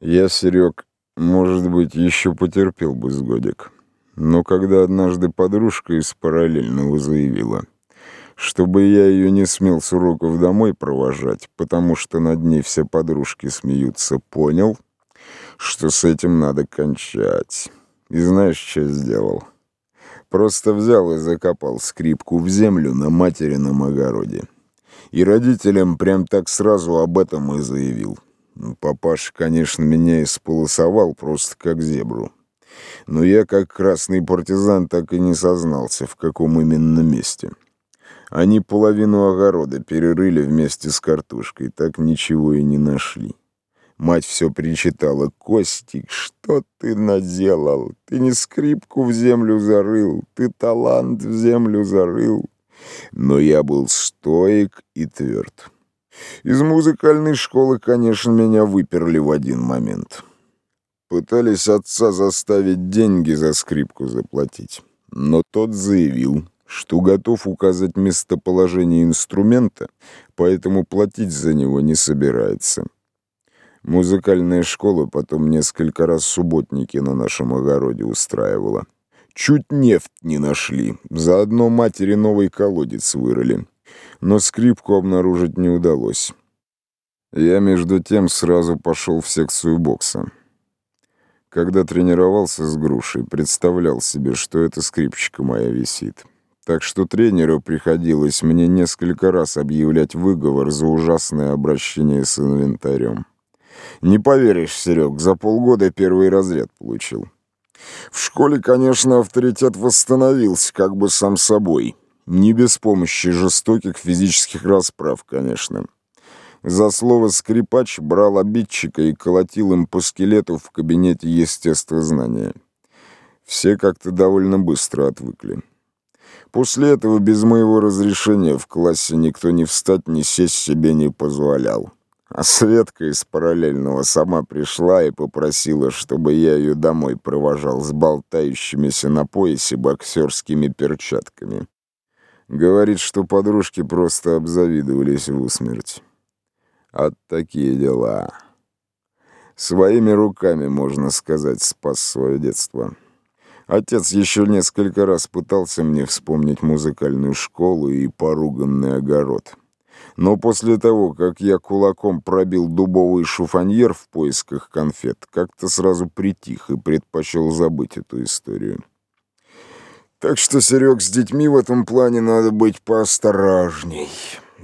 Я, Серег, может быть, еще потерпел бы с годик. Но когда однажды подружка из параллельного заявила, чтобы я ее не смел с уроков домой провожать, потому что над ней все подружки смеются, понял, что с этим надо кончать. И знаешь, что сделал? Просто взял и закопал скрипку в землю на материном огороде. И родителям прям так сразу об этом и заявил. Папаша, конечно, меня исполосовал просто как зебру. Но я, как красный партизан, так и не сознался, в каком именно месте. Они половину огорода перерыли вместе с картошкой, так ничего и не нашли. Мать все причитала. «Костик, что ты наделал? Ты не скрипку в землю зарыл, ты талант в землю зарыл». Но я был стоек и тверд. Из музыкальной школы, конечно, меня выперли в один момент. Пытались отца заставить деньги за скрипку заплатить, но тот заявил, что готов указать местоположение инструмента, поэтому платить за него не собирается. Музыкальная школа потом несколько раз субботники на нашем огороде устраивала. Чуть нефть не нашли, заодно матери новый колодец вырыли но скрипку обнаружить не удалось. Я, между тем, сразу пошел в секцию бокса. Когда тренировался с грушей, представлял себе, что эта скрипочка моя висит. Так что тренеру приходилось мне несколько раз объявлять выговор за ужасное обращение с инвентарем. Не поверишь, Серег, за полгода первый разряд получил. В школе, конечно, авторитет восстановился как бы сам собой — не без помощи жестоких физических расправ, конечно. За слово «скрипач» брал обидчика и колотил им по скелету в кабинете естествознания. Все как-то довольно быстро отвыкли. После этого без моего разрешения в классе никто ни встать, ни сесть себе не позволял. А Светка из параллельного сама пришла и попросила, чтобы я ее домой провожал с болтающимися на поясе боксерскими перчатками. Говорит, что подружки просто обзавидовались в усмерть. От такие дела. Своими руками, можно сказать, спас свое детство. Отец еще несколько раз пытался мне вспомнить музыкальную школу и поруганный огород. Но после того, как я кулаком пробил дубовый шуфаньер в поисках конфет, как-то сразу притих и предпочел забыть эту историю. Так что, Серег, с детьми в этом плане надо быть поосторожней.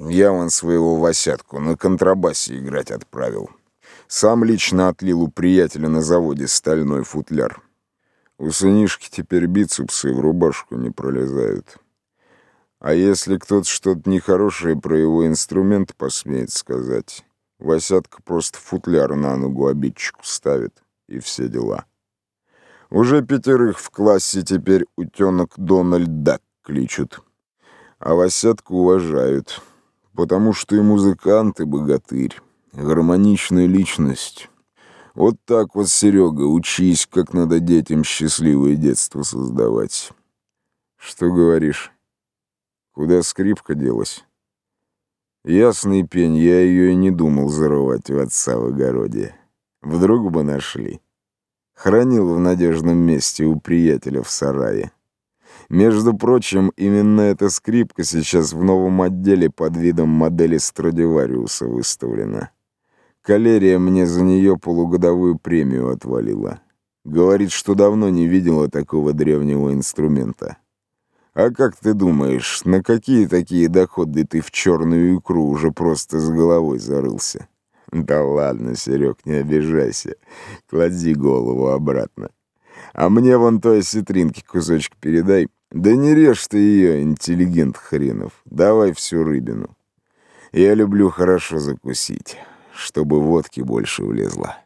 Я вон своего Васятку на контрабасе играть отправил. Сам лично отлил у приятеля на заводе стальной футляр. У сынишки теперь бицепсы в рубашку не пролезают. А если кто-то что-то нехорошее про его инструмент посмеет сказать, Васятка просто футляр на ногу обидчику ставит, и все дела. Уже пятерых в классе теперь утенок Дональд Дак кличут. А Васятку уважают, потому что и музыкант, и богатырь, гармоничная личность. Вот так вот, Серега, учись, как надо детям счастливое детство создавать. Что говоришь? Куда скрипка делась? Ясный пень, я ее и не думал зарывать у отца в огороде. Вдруг бы нашли. Хранил в надежном месте у приятеля в сарае. Между прочим, именно эта скрипка сейчас в новом отделе под видом модели Страдивариуса выставлена. Калерия мне за нее полугодовую премию отвалила. Говорит, что давно не видела такого древнего инструмента. А как ты думаешь, на какие такие доходы ты в черную икру уже просто с головой зарылся? Да ладно, Серег, не обижайся. Клади голову обратно. А мне вон той осетринки кусочек передай. Да не режь ты ее, интеллигент хренов. Давай всю рыбину. Я люблю хорошо закусить, чтобы водки больше влезло.